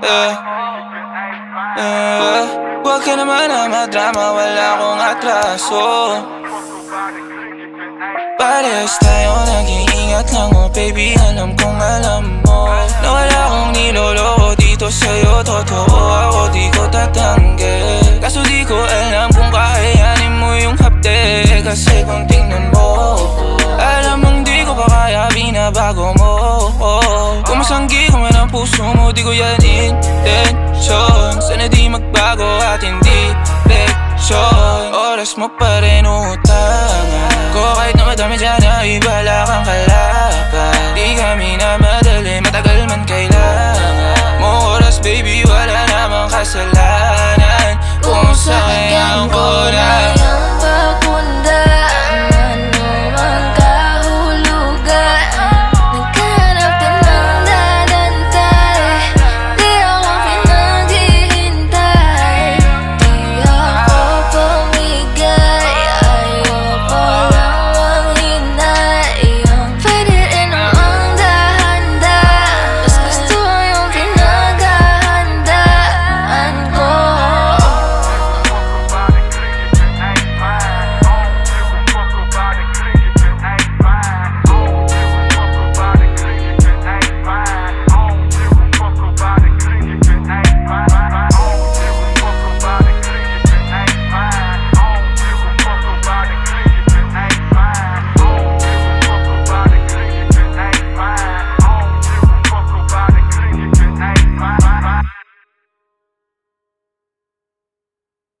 yeah. Yeah. Huwag ka naman na madrama, wala akong atraso Parehas tayo nag-iingat lang oh baby Alam kong alam mo Na wala akong niloloko dito sa'yo Totoo ako di ko tatanggi Kaso di ko alam kung kakayanin mo yung hapde Kasi kung tingnan mo Alam mong di ko pa kaya binabago mo sanggi kung ang puso mo Di ko yan intention. Sana di magbago at hindi leksyon. Oras mo pa rin utangan Ko. Kahit na madami dyan ay bala kang kalaban. Di kami na madali matagal man kailangan. Mo oras baby wala namang kasalanan. Kung sa kanya ang oras